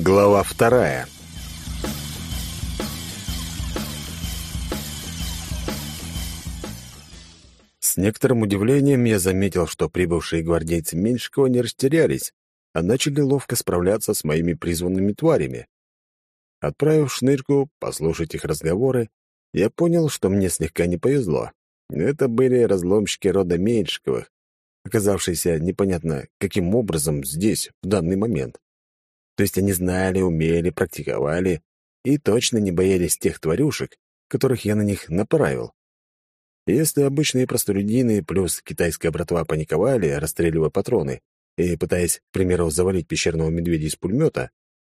Глава вторая. С некоторым удивлением я заметил, что прибывшие гвардейцы Меньшикова не растерялись, а начали ловко справляться с моими призванными тварями. Отправив шнырку послушать их разговоры, я понял, что мне слегка не повезло. Это были разломщики рода Меньшиковых, оказавшиеся непонятно каким образом здесь в данный момент. То есть они знали, умели, практиковали и точно не боялись тех тварюшек, которых я на них направил. Если обычные простолюдины плюс китайская братва паниковали, расстреливая патроны и пытаясь, к примеру, завалить пещерного медведя из пулемета,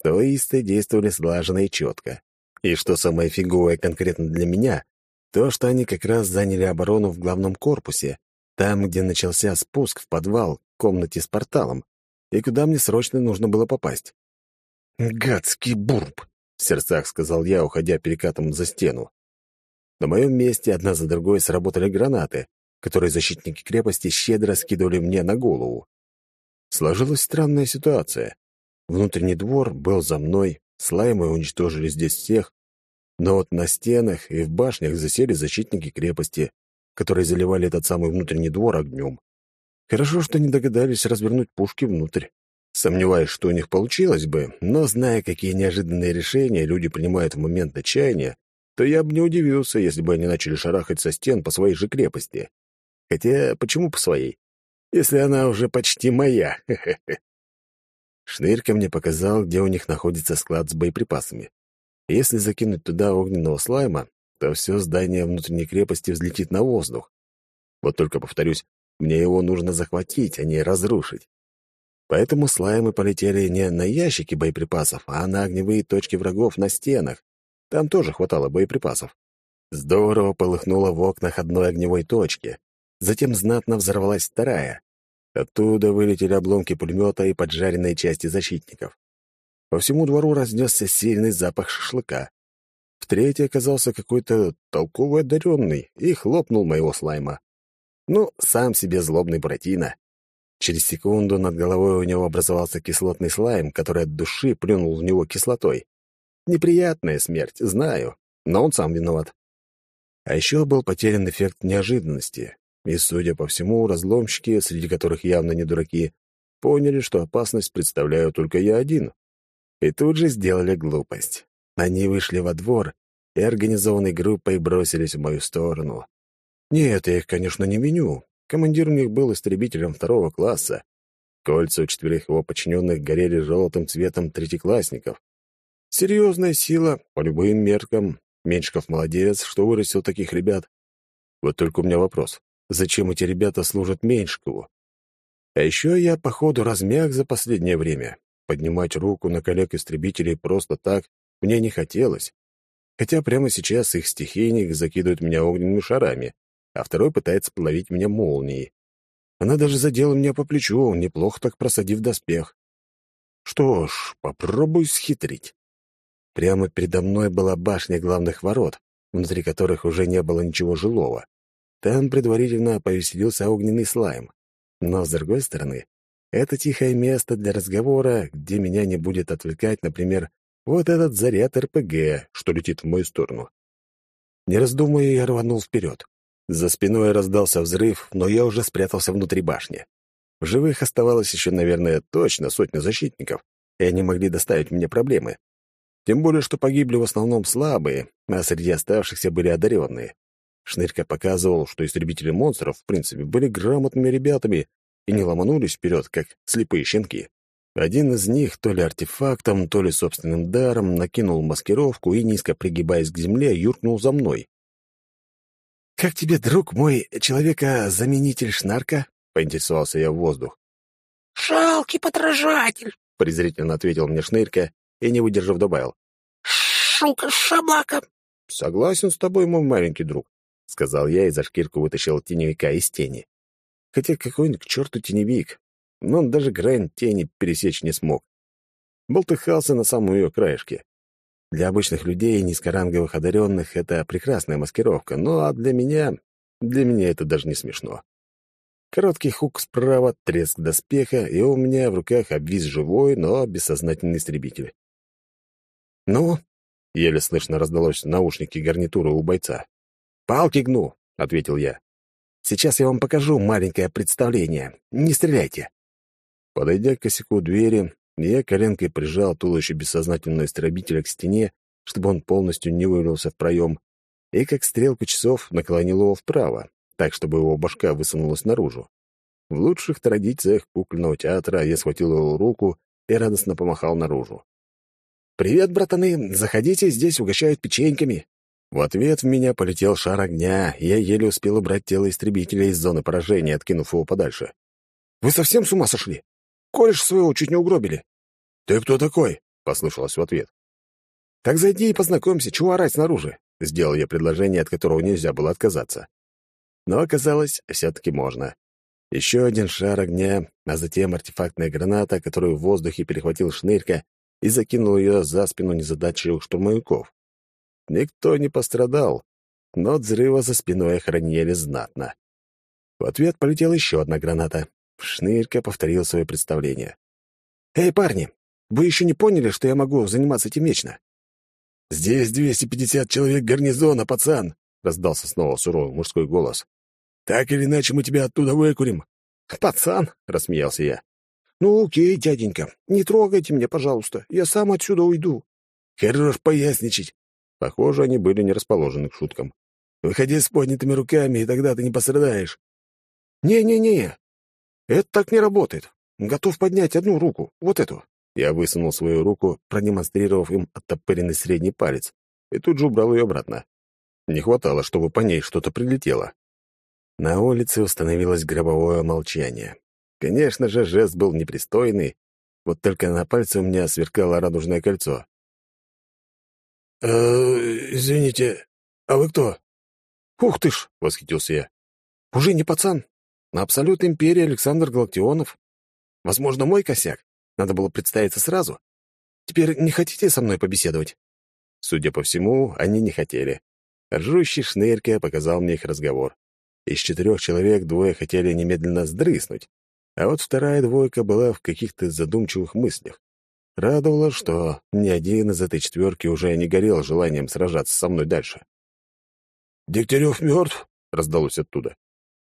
то исты действовали слаженно и четко. И что самое фиговое конкретно для меня, то, что они как раз заняли оборону в главном корпусе, там, где начался спуск в подвал к комнате с порталом, и куда мне срочно нужно было попасть. «Гадский бурб!» — в сердцах сказал я, уходя перекатом за стену. На моем месте одна за другой сработали гранаты, которые защитники крепости щедро скидывали мне на голову. Сложилась странная ситуация. Внутренний двор был за мной, слаймы уничтожили здесь всех, но вот на стенах и в башнях засели защитники крепости, которые заливали этот самый внутренний двор огнем. Хорошо, что не догадались развернуть пушки внутрь. Сомневаюсь, что у них получилось бы, но зная, какие неожиданные решения люди принимают в момент отчаяния, то я бы не удивился, если бы они начали шарахать со стен по своей же крепости. Хотя, почему по своей? Если она уже почти моя. Шнырька мне показал, где у них находится склад с боеприпасами. Если закинуть туда огненного слайма, то все здание внутренней крепости взлетит на воздух. Вот только, повторюсь, мне его нужно захватить, а не разрушить. Поэтому слаймы полетели не на ящики боеприпасов, а на огневые точки врагов на стенах. Там тоже хватало боеприпасов. Здорово полыхнуло в окнах одной огневой точки. Затем знатно взорвалась вторая. Оттуда вылетели обломки пулемета и поджаренные части защитников. По всему двору разнесся сильный запах шашлыка. В третьей оказался какой-то толковый одаренный и хлопнул моего слайма. Ну, сам себе злобный Буратино. Через секунду над головой у него образовался кислотный слайм, который от души плюнул в него кислотой. Неприятная смерть, знаю, но он сам виноват. А еще был потерян эффект неожиданности, и, судя по всему, разломщики, среди которых явно не дураки, поняли, что опасность представляю только я один. И тут же сделали глупость. Они вышли во двор и организованной группой бросились в мою сторону. Нет, я их, конечно, не виню. Командир у них был истребителем второго класса. Кольца у четверых его подчиненных горели желтым цветом третьеклассников. Серьезная сила, по любым меркам. Меньшиков молодец, что вырастил таких ребят. Вот только у меня вопрос. Зачем эти ребята служат Меньшикову? А еще я, походу, размяк за последнее время. Поднимать руку на коллег-истребителей просто так мне не хотелось. Хотя прямо сейчас их стихийник закидывает меня огненными шарами а второй пытается половить меня молнией. Она даже задела меня по плечу, неплохо так просадив доспех. Что ж, попробуй схитрить. Прямо передо мной была башня главных ворот, внутри которых уже не было ничего жилого. Там предварительно повеселился огненный слайм. Но, с другой стороны, это тихое место для разговора, где меня не будет отвлекать, например, вот этот заряд РПГ, что летит в мою сторону. Не раздумывая, я рванул вперед. За спиной раздался взрыв, но я уже спрятался внутри башни. В живых оставалось еще, наверное, точно сотня защитников, и они могли доставить мне проблемы. Тем более, что погибли в основном слабые, а среди оставшихся были одаренные. Шнырька показывал, что истребители монстров, в принципе, были грамотными ребятами и не ломанулись вперед, как слепые щенки. Один из них то ли артефактом, то ли собственным даром накинул маскировку и, низко пригибаясь к земле, юркнул за мной. «Как тебе, друг мой, человека-заменитель Шнарка?» — поинтересовался я в воздух. «Жалкий подражатель!» — презрительно ответил мне Шнырька и, не выдержав, добавил. «Шелка-шабака!» «Согласен с тобой, мой маленький друг», — сказал я и за шкирку вытащил теневика из тени. Хотя какой он к черту теневик, но он даже грань тени пересечь не смог. Болтыхался на самом ее краешке. Для обычных людей, низкоранговых одаренных, это прекрасная маскировка, ну а для меня... Для меня это даже не смешно. Короткий хук справа, треск доспеха, и у меня в руках обвис живой, но бессознательный истребитель. «Ну?» — еле слышно раздалось в наушнике гарнитуры у бойца. «Палки гну», — ответил я. «Сейчас я вам покажу маленькое представление. Не стреляйте». Подойдя к косяку двери, я коленкой прижал туловище бессознательного истребителя к стене, чтобы он полностью не вывалился в проем, и как стрелку часов наклонил его вправо, так, чтобы его башка высунулась наружу. В лучших традициях кукольного театра я схватил его руку и радостно помахал наружу. «Привет, братаны! Заходите, здесь угощают печеньками!» В ответ в меня полетел шар огня, и я еле успел убрать тело истребителя из зоны поражения, откинув его подальше. «Вы совсем с ума сошли? Колешь своего чуть не угробили!» «Ты кто такой?» — послышалось в ответ. «Так зайди и познакомься, чего орать снаружи?» — сделал я предложение, от которого нельзя было отказаться. Но оказалось, все-таки можно. Еще один шар огня, а затем артефактная граната, которую в воздухе перехватил шнырька и закинул ее за спину незадачливых штурмовиков. Никто не пострадал, но от взрыва за спиной охранили знатно. В ответ полетела еще одна граната. Шнырька повторил свое представление. «Эй, парни, вы еще не поняли, что я могу заниматься этим вечно?» «Здесь 250 человек гарнизона, пацан!» — раздался снова суровый мужской голос. «Так или иначе мы тебя оттуда выкурим». «Пацан!» — рассмеялся я. «Ну, окей, дяденька, не трогайте меня, пожалуйста, я сам отсюда уйду». «Хорош поясничать». Похоже, они были не расположены к шуткам. «Выходи с поднятыми руками, и тогда ты не пострадаешь». «Не-не-не, это так не работает. Готов поднять одну руку, вот эту». Я высунул свою руку, продемонстрировав им оттопыренный средний палец, и тут же убрал ее обратно. Не хватало, чтобы по ней что-то прилетело. На улице установилось гробовое молчание. Конечно же, жест был непристойный, вот только на пальце у меня сверкало радужное кольцо. «Э, извините, а вы кто?» «Ух ты ж!» — восхитился я. «Уже не пацан. На Абсолют Империи Александр Галактионов. Возможно, мой косяк. Надо было представиться сразу. Теперь не хотите со мной побеседовать?» Судя по всему, они не хотели. Ржущий шнырька показал мне их разговор. Из четырех человек двое хотели немедленно сдрыснуть, а вот вторая двойка была в каких-то задумчивых мыслях. Радовало, что ни один из этой четверки уже не горел желанием сражаться со мной дальше. «Дегтярев мертв?» — раздалось оттуда.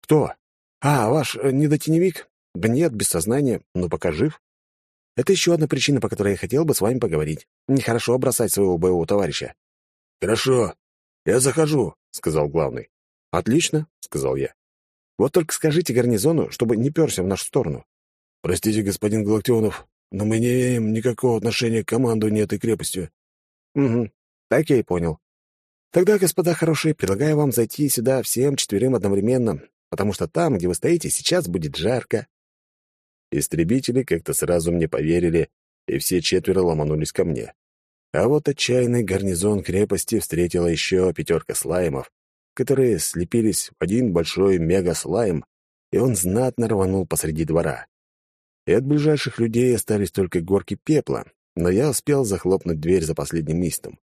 «Кто? А, ваш э, недотеневик? Да нет, без сознания, но пока жив. Это еще одна причина, по которой я хотел бы с вами поговорить. Нехорошо бросать своего боевого товарища». «Хорошо. Я захожу», — сказал главный. «Отлично», — сказал я. «Вот только скажите гарнизону, чтобы не перся в нашу сторону». «Простите, господин Галактионов, но мы не имеем никакого отношения к командованию этой крепостью». «Угу, так я и понял. Тогда, господа хорошие, предлагаю вам зайти сюда всем четверым одновременно, потому что там, где вы стоите, сейчас будет жарко. Истребители как-то сразу мне поверили, и все четверо ломанулись ко мне. А вот отчаянный гарнизон крепости встретила еще пятерка слаймов, которые слепились в один большой мега-слайм, и он знатно рванул посреди двора. И от ближайших людей остались только горки пепла, но я успел захлопнуть дверь за последним мистом.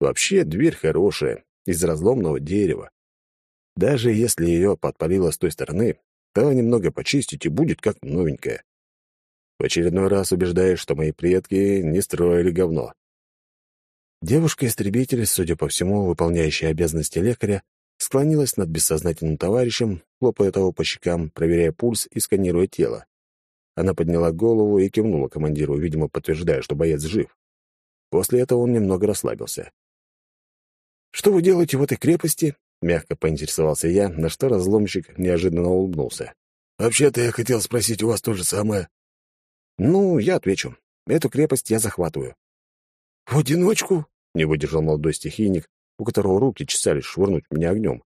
Вообще, дверь хорошая, из разломного дерева. Даже если ее подпалило с той стороны, то немного почистить и будет как новенькая. В очередной раз убеждаюсь, что мои предки не строили говно. Девушка-истребитель, судя по всему, выполняющая обязанности лекаря, склонилась над бессознательным товарищем, хлопая того по щекам, проверяя пульс и сканируя тело. Она подняла голову и кивнула командиру, видимо, подтверждая, что боец жив. После этого он немного расслабился. «Что вы делаете в этой крепости?» — мягко поинтересовался я, на что разломщик неожиданно улыбнулся. «Вообще-то я хотел спросить у вас то же самое». «Ну, я отвечу. Эту крепость я захватываю». «В одиночку?» — не выдержал молодой стихийник, у которого руки чесались швырнуть меня огнем.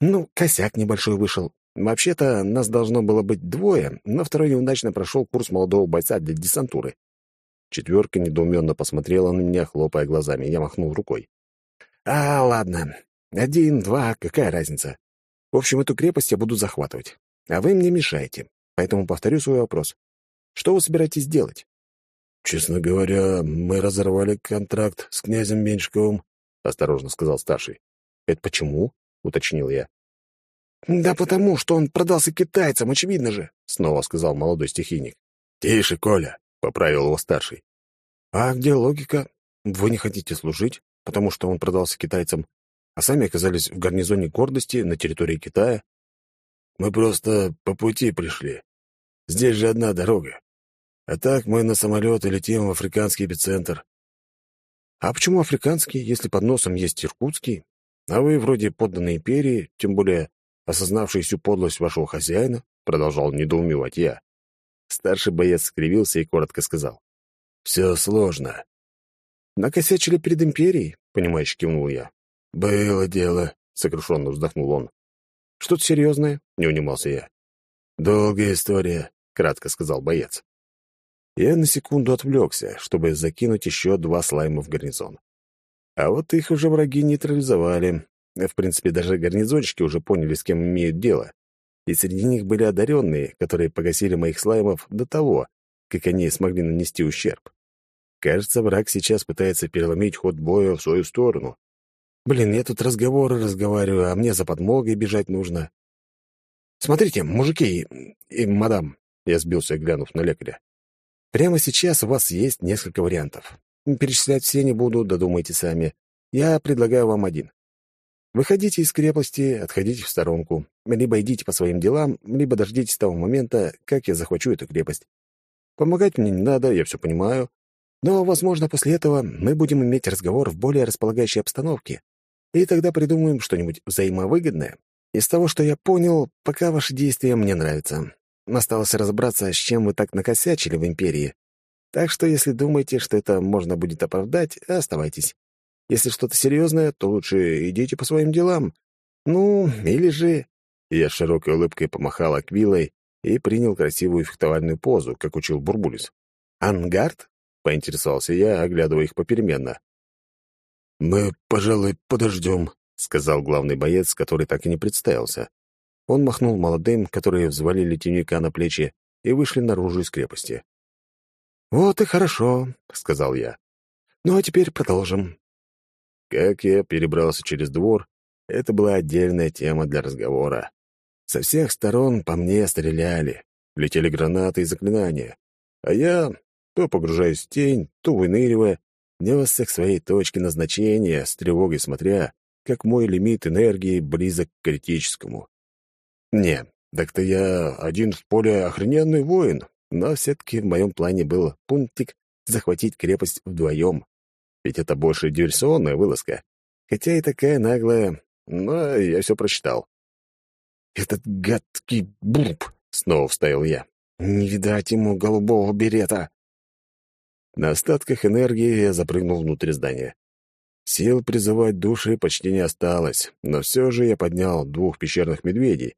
«Ну, косяк небольшой вышел. Вообще-то нас должно было быть двое, но второй неудачно прошел курс молодого бойца для десантуры». Четверка недоуменно посмотрела на меня, хлопая глазами. Я махнул рукой. «А, ладно. Один, два, какая разница? В общем, эту крепость я буду захватывать. А вы мне мешаете. Поэтому повторю свой вопрос. Что вы собираетесь делать? Честно говоря, мы разорвали контракт с князем Меньшиковым, осторожно сказал старший. Это почему? уточнил я. Да потому, что он продался китайцам, очевидно же, снова сказал молодой стихийник. Тише, Коля, поправил его старший. А где логика? вы не хотите служить, потому что он продался китайцам, а сами оказались в гарнизоне гордости на территории Китая. Мы просто по пути пришли. Здесь же одна дорога. А так мы на самолет летим в африканский эпицентр. А почему африканский, если под носом есть иркутский? А вы вроде подданной империи, тем более осознавший всю подлость вашего хозяина, продолжал недоумевать я. Старший боец скривился и коротко сказал. «Все сложно». «Накосячили перед империей?» — понимающе кивнул я. «Было дело», — сокрушенно вздохнул он. «Что-то серьезное?» — не унимался я. «Долгая история», — кратко сказал боец. Я на секунду отвлекся, чтобы закинуть еще два слайма в гарнизон. А вот их уже враги нейтрализовали. В принципе, даже гарнизонщики уже поняли, с кем имеют дело. И среди них были одаренные, которые погасили моих слаймов до того, как они смогли нанести ущерб. Кажется, враг сейчас пытается переломить ход боя в свою сторону. Блин, я тут разговоры разговариваю, а мне за подмогой бежать нужно. Смотрите, мужики и, и мадам, я сбился, глянув на лекаря. Прямо сейчас у вас есть несколько вариантов. Перечислять все не буду, додумайте сами. Я предлагаю вам один. Выходите из крепости, отходите в сторонку. Либо идите по своим делам, либо дождитесь того момента, как я захвачу эту крепость. Помогать мне не надо, я все понимаю. Но, возможно, после этого мы будем иметь разговор в более располагающей обстановке. И тогда придумаем что-нибудь взаимовыгодное. Из того, что я понял, пока ваши действия мне нравятся. Осталось разобраться, с чем вы так накосячили в Империи. Так что, если думаете, что это можно будет оправдать, оставайтесь. Если что-то серьезное, то лучше идите по своим делам. Ну, или же...» Я широкой улыбкой помахал аквилой и принял красивую фехтовальную позу, как учил Бурбулис. «Ангард?» — поинтересовался я, оглядывая их попеременно. «Мы, пожалуй, подождем», — сказал главный боец, который так и не представился. Он махнул молодым, которые взвалили темника на плечи и вышли наружу из крепости. «Вот и хорошо», — сказал я. «Ну а теперь продолжим». Как я перебрался через двор, это была отдельная тема для разговора. Со всех сторон по мне стреляли, летели гранаты и заклинания, а я, то погружаясь в тень, то выныривая, несся к своей точке назначения, с тревогой смотря, как мой лимит энергии близок к критическому. Не, так-то я один в поле охрененный воин, но все-таки в моем плане был пунктик захватить крепость вдвоем. Ведь это больше диверсионная вылазка. Хотя и такая наглая, но я все прочитал. «Этот гадкий буб!» — снова вставил я. «Не видать ему голубого берета!» На остатках энергии я запрыгнул внутрь здания. Сил призывать души почти не осталось, но все же я поднял двух пещерных медведей,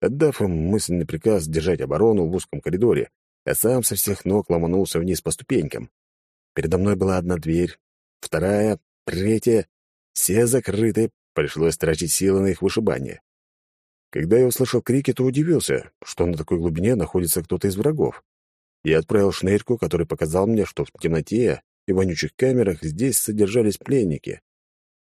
отдав им мысленный приказ держать оборону в узком коридоре, а сам со всех ног ломанулся вниз по ступенькам. Передо мной была одна дверь, вторая, третья. Все закрыты, пришлось тратить силы на их вышибание. Когда я услышал крики, то удивился, что на такой глубине находится кто-то из врагов. Я отправил шнырьку, который показал мне, что в темноте и вонючих камерах здесь содержались пленники.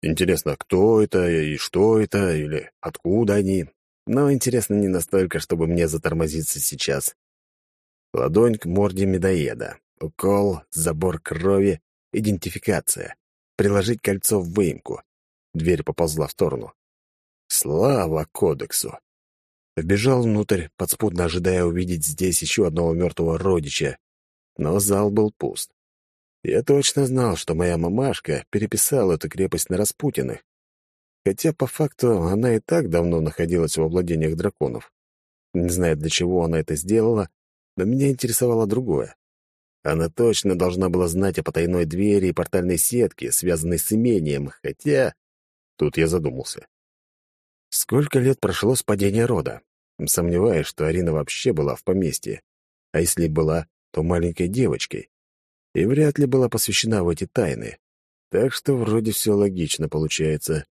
Интересно, кто это и что это, или откуда они? Но интересно не настолько, чтобы мне затормозиться сейчас. Ладонь к морде медоеда. Укол, забор крови, идентификация. Приложить кольцо в выемку. Дверь поползла в сторону. Слава кодексу! Вбежал внутрь, подспудно ожидая увидеть здесь еще одного мертвого родича. Но зал был пуст. Я точно знал, что моя мамашка переписала эту крепость на Распутиных. Хотя, по факту, она и так давно находилась во владениях драконов. Не знаю, для чего она это сделала, но меня интересовало другое. Она точно должна была знать о потайной двери и портальной сетке, связанной с имением, хотя... Тут я задумался. Сколько лет прошло с падения рода? Сомневаюсь, что Арина вообще была в поместье. А если была, то маленькой девочкой. И вряд ли была посвящена в эти тайны. Так что вроде все логично получается.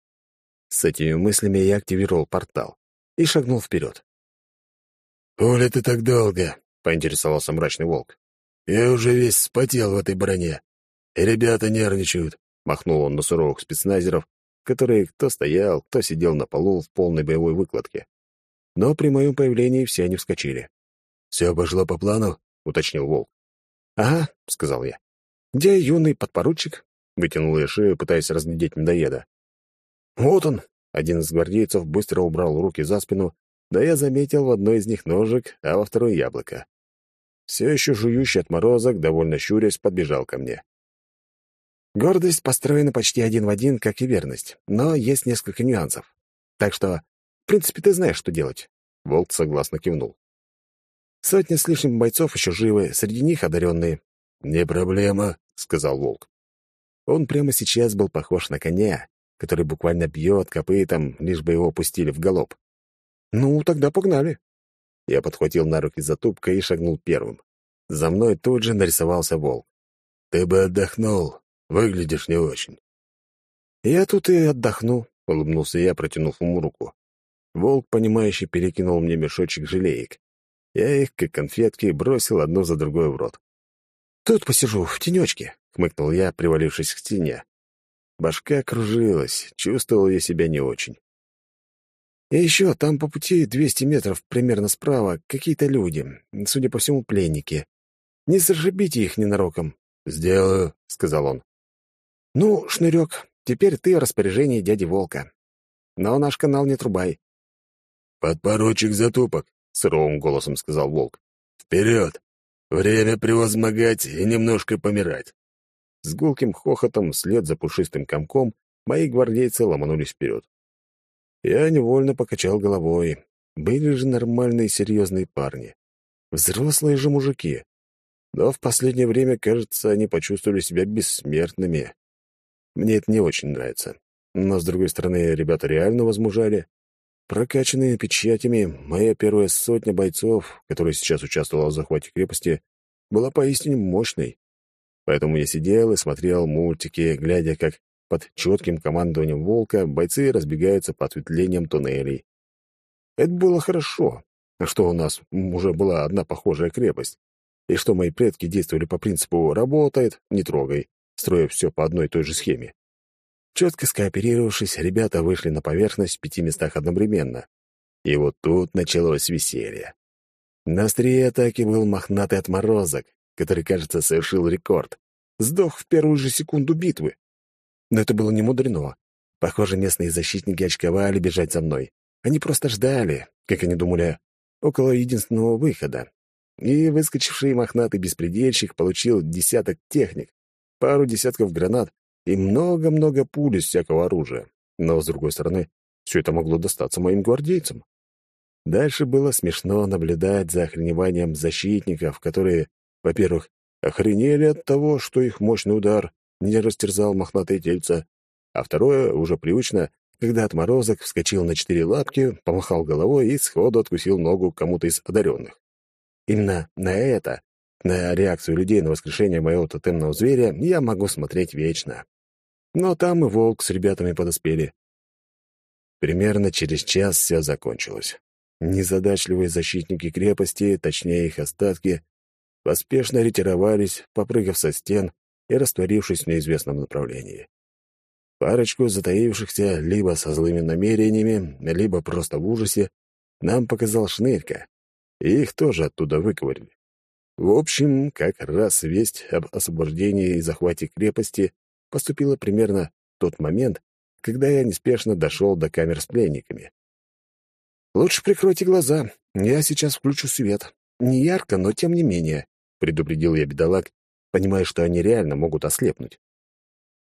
С этими мыслями я активировал портал и шагнул вперед. «Оля, ты так долго?» — поинтересовался мрачный волк. «Я уже весь спотел в этой броне. И ребята нервничают», — махнул он на суровых спецназеров, которые кто стоял, кто сидел на полу в полной боевой выкладке. Но при моем появлении все они вскочили. «Все пошло по плану?» — уточнил Волк. «Ага», — сказал я. «Где юный подпоручик?» Вытянул я шею, пытаясь разглядеть медоеда. «Вот он!» — один из гвардейцев быстро убрал руки за спину, да я заметил в одной из них ножик, а во второй — яблоко. Все еще жующий отморозок, довольно щурясь, подбежал ко мне. Гордость построена почти один в один, как и верность, но есть несколько нюансов. Так что, в принципе, ты знаешь, что делать. Волк согласно кивнул. Сотня с лишним бойцов еще живы, среди них одаренные. «Не проблема», — сказал Волк. Он прямо сейчас был похож на коня, который буквально бьет копытом, лишь бы его пустили в галоп. «Ну, тогда погнали». Я подхватил на руки затупка и шагнул первым. За мной тут же нарисовался волк. «Ты бы отдохнул. Выглядишь не очень». «Я тут и отдохну», — улыбнулся я, протянув ему руку. Волк, понимающе перекинул мне мешочек жалеек. Я их, как конфетки, бросил одну за другой в рот. «Тут посижу, в тенечке», — хмыкнул я, привалившись к стене. Башка кружилась, чувствовал я себя не очень. И еще там по пути 200 метров примерно справа какие-то люди, судя по всему, пленники. Не зашибите их ненароком. «Сделаю», — сказал он. «Ну, Шнырек, теперь ты в распоряжении дяди Волка. Но наш канал не трубай». «Подпоручик Затупок», — суровым голосом сказал волк. «Вперед! Время превозмогать и немножко помирать!» С гулким хохотом вслед за пушистым комком мои гвардейцы ломанулись вперед. Я невольно покачал головой. Были же нормальные серьезные парни. Взрослые же мужики. Но в последнее время, кажется, они почувствовали себя бессмертными. Мне это не очень нравится. Но, с другой стороны, ребята реально возмужали. Прокачанные печатями, моя первая сотня бойцов, которая сейчас участвовала в захвате крепости, была поистине мощной. Поэтому я сидел и смотрел мультики, глядя, как под четким командованием волка бойцы разбегаются по ответвлениям туннелей. Это было хорошо, что у нас уже была одна похожая крепость, и что мои предки действовали по принципу «работает, не трогай», строя все по одной и той же схеме. Четко скооперировавшись, ребята вышли на поверхность в пяти местах одновременно. И вот тут началось веселье. На острие атаки был мохнатый отморозок, который, кажется, совершил рекорд. Сдох в первую же секунду битвы. Но это было не мудрено. Похоже, местные защитники очковали бежать за мной. Они просто ждали, как они думали, около единственного выхода. И выскочивший мохнатый беспредельщик получил десяток техник, пару десятков гранат и много-много пуль из всякого оружия. Но, с другой стороны, все это могло достаться моим гвардейцам. Дальше было смешно наблюдать за охреневанием защитников, которые, во-первых, охренели от того, что их мощный удар не растерзал мохнатое тельце, а второе, уже привычно, когда отморозок вскочил на четыре лапки, помахал головой и сходу откусил ногу кому-то из одаренных. Именно на это, на реакцию людей на воскрешение моего тотемного зверя, я могу смотреть вечно. Но там и волк с ребятами подоспели. Примерно через час все закончилось. Незадачливые защитники крепости, точнее их остатки, поспешно ретировались, попрыгав со стен и растворившись в неизвестном направлении. Парочку затаившихся либо со злыми намерениями, либо просто в ужасе нам показал Шнырька, и их тоже оттуда выковырили. В общем, как раз весть об освобождении и захвате крепости поступила примерно в тот момент, когда я неспешно дошел до камер с пленниками. «Лучше прикройте глаза, я сейчас включу свет. Не ярко, но тем не менее», — предупредил я бедолаг, понимая, что они реально могут ослепнуть.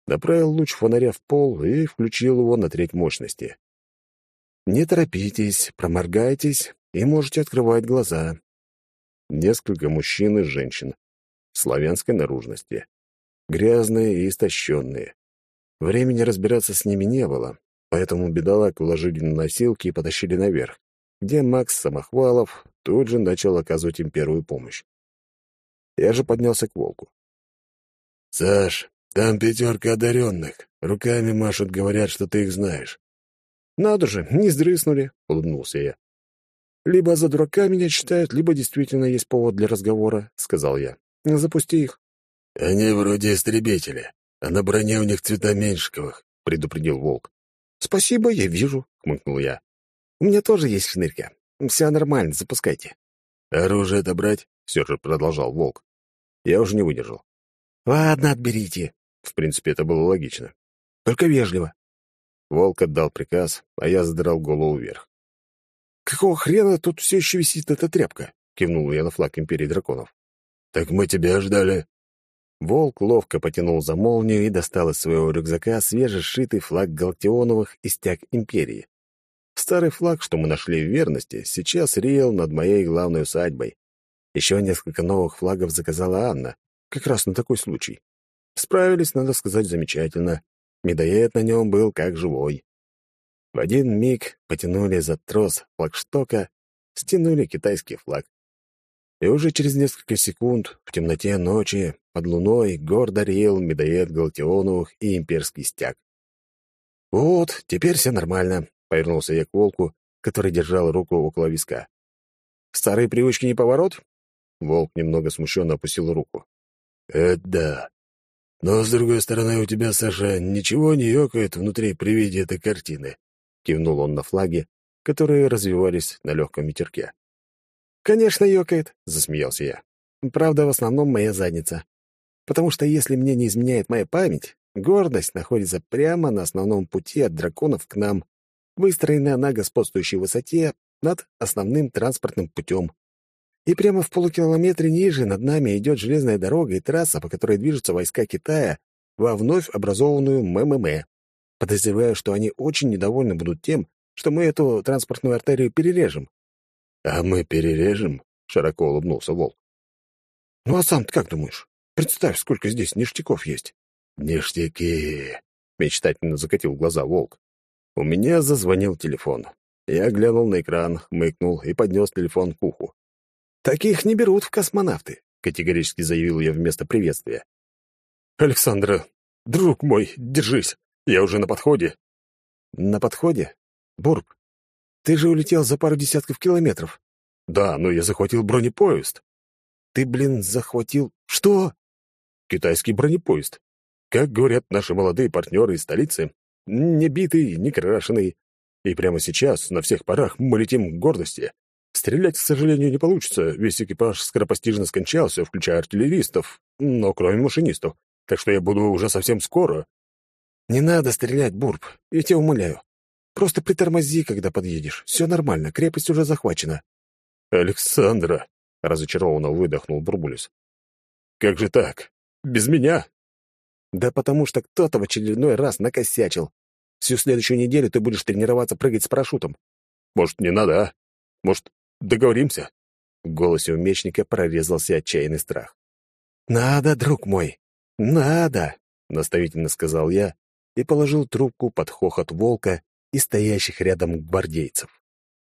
Направил луч фонаря в пол и включил его на треть мощности. «Не торопитесь, проморгайтесь и можете открывать глаза». Несколько мужчин и женщин славянской наружности грязные и истощенные. Времени разбираться с ними не было, поэтому бедолаг уложили на носилки и потащили наверх, где Макс Самохвалов тут же начал оказывать им первую помощь. Я же поднялся к волку. «Саш, там пятерка одаренных. Руками машут, говорят, что ты их знаешь». «Надо же, не сдрыснули», — улыбнулся я. «Либо за дурака меня считают, либо действительно есть повод для разговора», — сказал я. «Запусти их». «Они вроде истребители, а на броне у них цвета меньшиковых», — предупредил волк. «Спасибо, я вижу», — хмыкнул я. «У меня тоже есть шнырька. Все нормально, запускайте». «Оружие отобрать?» — все же продолжал волк. Я уже не выдержал. «Ладно, отберите. В принципе, это было логично. Только вежливо. Волк отдал приказ, а я задрал голову вверх. «Какого хрена тут все еще висит эта тряпка?» — кивнул я на флаг Империи Драконов. «Так мы тебя ждали». Волк ловко потянул за молнию и достал из своего рюкзака свежесшитый флаг Галактионовых и стяг Империи. Старый флаг, что мы нашли в верности, сейчас реял над моей главной усадьбой. Еще несколько новых флагов заказала Анна, как раз на такой случай. Справились, надо сказать, замечательно. Медоед на нем был как живой. В один миг потянули за трос флагштока, стянули китайский флаг. И уже через несколько секунд в темноте ночи под луной гордо реял медоед Галактионовых и имперский стяг. «Вот, теперь все нормально», — повернулся я к волку, который держал руку около виска. «Старые привычки не поворот?» Волк немного смущенно опустил руку. «Это да. Но, с другой стороны, у тебя, Саша, ничего не ёкает внутри при виде этой картины», — кивнул он на флаги, которые развивались на легком ветерке. «Конечно, ёкает», — засмеялся я. «Правда, в основном моя задница. Потому что, если мне не изменяет моя память, гордость находится прямо на основном пути от драконов к нам, выстроенная на господствующей высоте над основным транспортным путем. И прямо в полукилометре ниже над нами идет железная дорога и трасса, по которой движутся войска Китая во вновь образованную МММ. Подозреваю, что они очень недовольны будут тем, что мы эту транспортную артерию перережем. — А мы перережем? — широко улыбнулся Волк. — Ну а сам ты как думаешь? Представь, сколько здесь ништяков есть. — Ништяки! — мечтательно закатил глаза Волк. У меня зазвонил телефон. Я глянул на экран, хмыкнул и поднес телефон к уху. «Таких не берут в космонавты», — категорически заявил я вместо приветствия. «Александра, друг мой, держись, я уже на подходе». «На подходе? Бурб, ты же улетел за пару десятков километров». «Да, но я захватил бронепоезд». «Ты, блин, захватил... Что?» «Китайский бронепоезд. Как говорят наши молодые партнеры из столицы, не битый, не крашеный. И прямо сейчас, на всех парах, мы летим к гордости. Стрелять, к сожалению, не получится, весь экипаж скоропостижно скончался, включая артиллеристов, но кроме машинистов, так что я буду уже совсем скоро. Не надо стрелять, Бурб, я тебя умоляю. Просто притормози, когда подъедешь. Все нормально, крепость уже захвачена. Александра, разочарованно выдохнул Бурбулис. Как же так? Без меня? Да потому что кто-то в очередной раз накосячил. Всю следующую неделю ты будешь тренироваться прыгать с парашютом. Может, не надо, а? Может, Договоримся?» В голосе у мечника прорезался отчаянный страх. «Надо, друг мой, надо!» — наставительно сказал я и положил трубку под хохот волка и стоящих рядом гвардейцев.